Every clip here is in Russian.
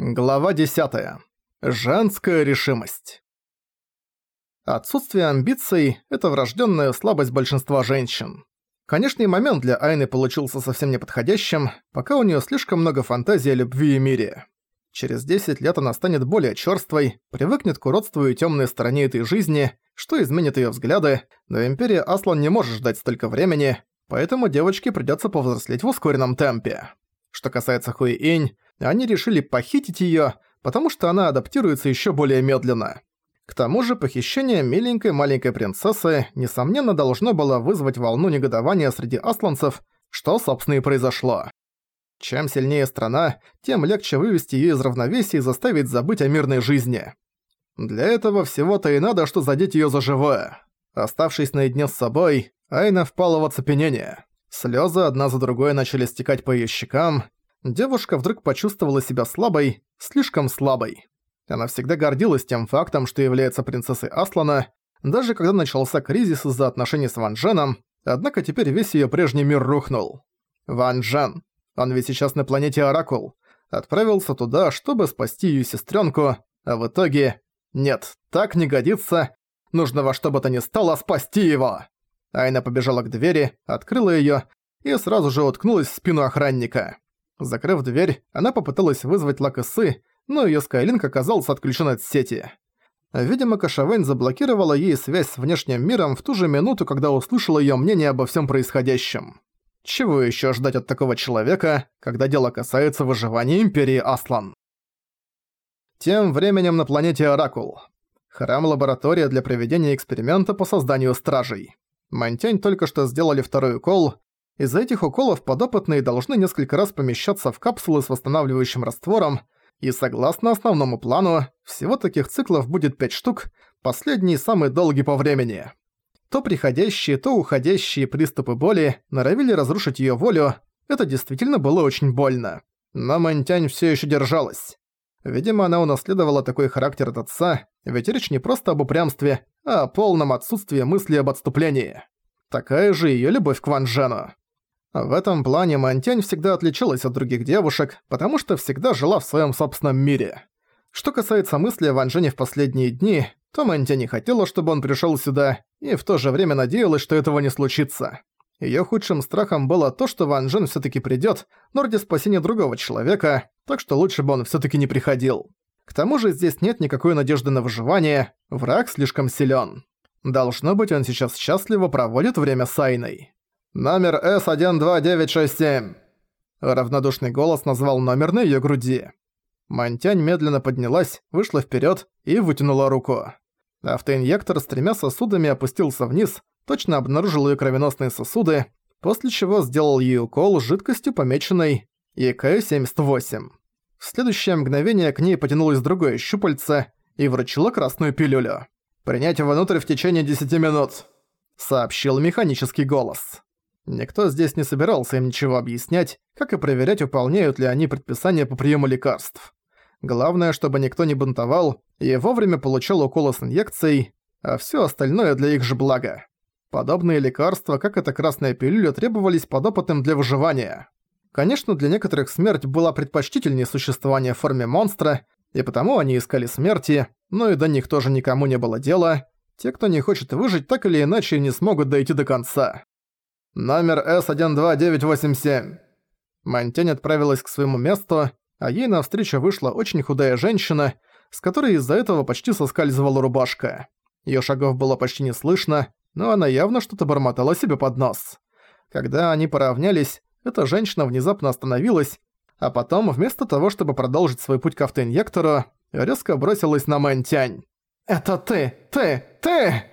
Глава 10. Женская решимость. Отсутствие амбиций – это врожденная слабость большинства женщин. Конечный момент для Айны получился совсем неподходящим, пока у нее слишком много фантазии о любви и мире. Через 10 лет она станет более черствой, привыкнет к уродству и темной стороне этой жизни, что изменит ее взгляды, но Империя Аслан не может ждать столько времени, поэтому девочке придется повзрослеть в ускоренном темпе. Что касается Хуи Инь, они решили похитить её, потому что она адаптируется ещё более медленно. К тому же похищение миленькой маленькой принцессы, несомненно, должно было вызвать волну негодования среди асланцев, что, собственно, и произошло. Чем сильнее страна, тем легче вывести её из равновесия и заставить забыть о мирной жизни. Для этого всего-то и надо, что задеть её за живое. Оставшись наедине с собой, Айна впала в оцепенение. Слёзы одна за другой начали стекать по её щекам, девушка вдруг почувствовала себя слабой, слишком слабой. Она всегда гордилась тем фактом, что является принцессой Аслана, даже когда начался кризис из-за отношений с Ван Дженом, однако теперь весь её прежний мир рухнул. Ван Джен, он ведь сейчас на планете Оракул, отправился туда, чтобы спасти её сестрёнку, а в итоге... Нет, так не годится, нужно во что бы то ни стало спасти его! Айна побежала к двери, открыла её и сразу же уткнулась в спину охранника. Закрыв дверь, она попыталась вызвать Лакасы, но её Скайлинг оказался отключен от сети. Видимо, Кашавэнь заблокировала ей связь с внешним миром в ту же минуту, когда услышала её мнение обо всем происходящем. Чего ещё ждать от такого человека, когда дело касается выживания Империи Аслан? Тем временем на планете Оракул. Храм-лаборатория для проведения эксперимента по созданию стражей. Мантянь только что сделали второй укол, из-за этих уколов подопытные должны несколько раз помещаться в капсулы с восстанавливающим раствором, и согласно основному плану, всего таких циклов будет 5 штук, последний самый долгий по времени. То приходящие, то уходящие приступы боли норовили разрушить её волю, это действительно было очень больно. Но Мэнтянь всё ещё держалась. Видимо, она унаследовала такой характер от отца, ведь речь не просто об упрямстве, о полном отсутствии мысли об отступлении. Такая же её любовь к Ван Джену. В этом плане Мантянь всегда отличалась от других девушек, потому что всегда жила в своем собственном мире. Что касается мысли о Ван Джене в последние дни, то Мантянь не хотела, чтобы он пришел сюда, и в то же время надеялась, что этого не случится. Её худшим страхом было то, что Ван Джен всё-таки придёт, но ради спасения другого человека, так что лучше бы он всё-таки не приходил. К тому же здесь нет никакой надежды на выживание, враг слишком силён. Должно быть, он сейчас счастливо проводит время с Айной. «Номер С-12967!» Равнодушный голос назвал номер на её груди. Монтянь медленно поднялась, вышла вперёд и вытянула руку. Автоинъектор с тремя сосудами опустился вниз, точно обнаружил её кровеносные сосуды, после чего сделал ей укол жидкостью, помеченной ЕК-78. В следующее мгновение к ней потянулось другое щупальце и вручило красную пилюлю. «Принять внутрь в течение 10 минут», — сообщил механический голос. Никто здесь не собирался им ничего объяснять, как и проверять, выполняют ли они предписания по приему лекарств. Главное, чтобы никто не бунтовал и вовремя получал уколы с инъекцией, а все остальное для их же блага. Подобные лекарства, как эта красная пилюля, требовались подопытным для выживания. Конечно, для некоторых смерть была предпочтительнее существования в форме монстра, и потому они искали смерти, но и до них тоже никому не было дела. Те, кто не хочет выжить, так или иначе не смогут дойти до конца. «Номер С-12987». Монтень отправилась к своему месту, а ей навстречу вышла очень худая женщина, с которой из-за этого почти соскальзывала рубашка. Её шагов было почти не слышно, но она явно что-то бормотала себе под нос. Когда они поравнялись, эта женщина внезапно остановилась, а потом, вместо того, чтобы продолжить свой путь к автоинъектору, резко бросилась на Мэнтянь. «Это ты! Ты! Ты!»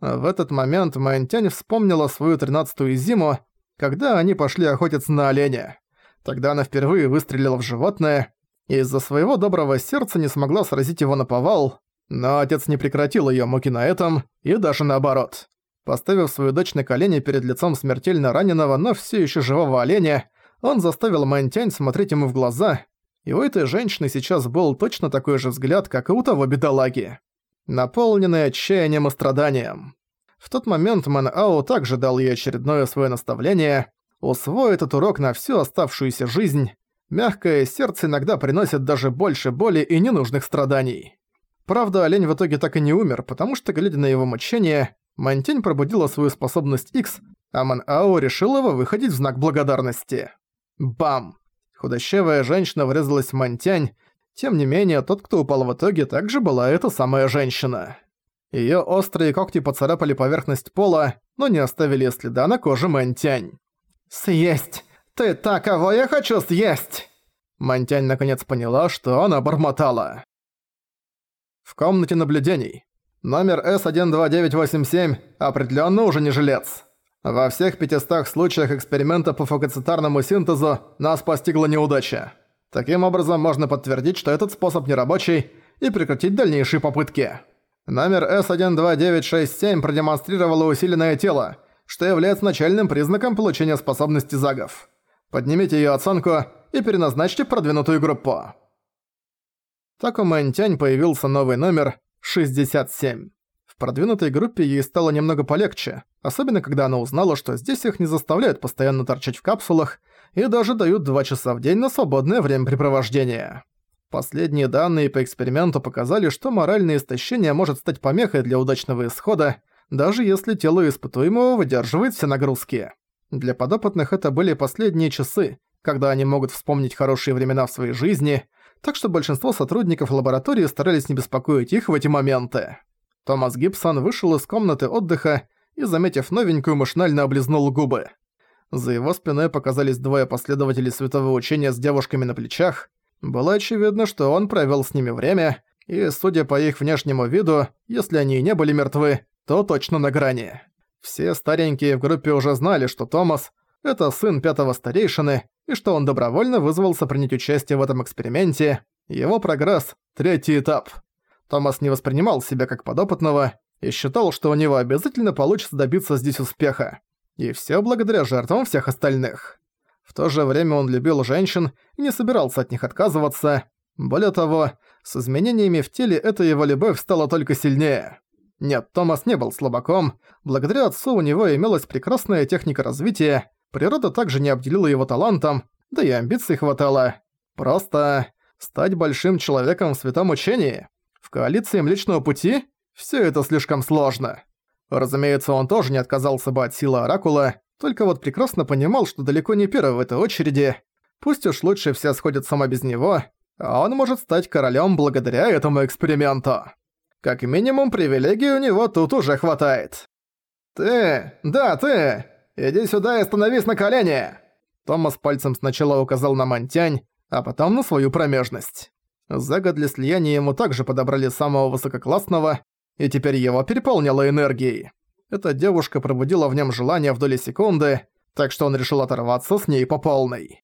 В этот момент Мэнтянь вспомнила свою тринадцатую зиму, когда они пошли охотиться на оленя. Тогда она впервые выстрелила в животное, и из-за своего доброго сердца не смогла сразить его на повал, но отец не прекратил её муки на этом, и даже наоборот. Поставив свою дочь на колени перед лицом смертельно раненого, но всё ещё живого оленя, он заставил Мэнтянь смотреть ему в глаза, и у этой женщины сейчас был точно такой же взгляд, как и у того бедолаги наполненный отчаянием и страданием. В тот момент Мэн Ау также дал ей очередное свое наставление усвой этот урок на всю оставшуюся жизнь. Мягкое сердце иногда приносит даже больше боли и ненужных страданий. Правда, олень в итоге так и не умер, потому что, глядя на его мучение, Мантень пробудила свою способность X, а Ман Ао решил его выходить в знак благодарности. Бам! Худощавая женщина врезалась в Мантянь, тем не менее, тот, кто упал в итоге, также была эта самая женщина. Её острые когти поцарапали поверхность пола, но не оставили следа на коже Мантянь. «Съесть! Ты та, кого я хочу съесть!» Мантянь наконец поняла, что она бормотала. В комнате наблюдений. Номер С12987 определённо уже не жилец. Во всех 500 случаях эксперимента по фагоцитарному синтезу нас постигла неудача. Таким образом, можно подтвердить, что этот способ нерабочий, и прекратить дальнейшие попытки. Номер С12967 продемонстрировало усиленное тело, что является начальным признаком получения способности загов. Поднимите её оценку и переназначьте продвинутую группу. Так у Мэнтянь появился новый номер 67. В продвинутой группе ей стало немного полегче, особенно когда она узнала, что здесь их не заставляют постоянно торчать в капсулах и даже дают 2 часа в день на свободное времяпрепровождение. Последние данные по эксперименту показали, что моральное истощение может стать помехой для удачного исхода, даже если тело испытуемого выдерживает все нагрузки. Для подопытных это были последние часы, когда они могут вспомнить хорошие времена в своей жизни, так что большинство сотрудников лаборатории старались не беспокоить их в эти моменты. Томас Гибсон вышел из комнаты отдыха и, заметив новенькую, машинально облизнул губы. За его спиной показались двое последователей святого учения с девушками на плечах. Было очевидно, что он провел с ними время, и, судя по их внешнему виду, если они и не были мертвы, то точно на грани. Все старенькие в группе уже знали, что Томас — это сын пятого старейшины, и что он добровольно вызвался принять участие в этом эксперименте. Его прогресс — третий этап. Томас не воспринимал себя как подопытного и считал, что у него обязательно получится добиться здесь успеха. И все благодаря жертвам всех остальных. В то же время он любил женщин и не собирался от них отказываться. Более того, с изменениями в теле эта его любовь стала только сильнее. Нет, Томас не был слабаком. Благодаря отцу у него имелась прекрасная техника развития, природа также не обделила его талантом, да и амбиций хватало. Просто стать большим человеком в святом учении, в коалиции Млечного Пути, все это слишком сложно. Разумеется, он тоже не отказался бы от силы Оракула, только вот прекрасно понимал, что далеко не первый в этой очереди. Пусть уж лучше все сходят сама без него, а он может стать королем благодаря этому эксперименту. Как минимум, привилегий у него тут уже хватает. «Ты! Да, ты! Иди сюда и становись на колени!» Томас пальцем сначала указал на Монтянь, а потом на свою промежность. За год для слияния ему также подобрали самого высококлассного, и теперь его переполняло энергией. Эта девушка пробудила в нем желание в доли секунды, так что он решил оторваться с ней по полной.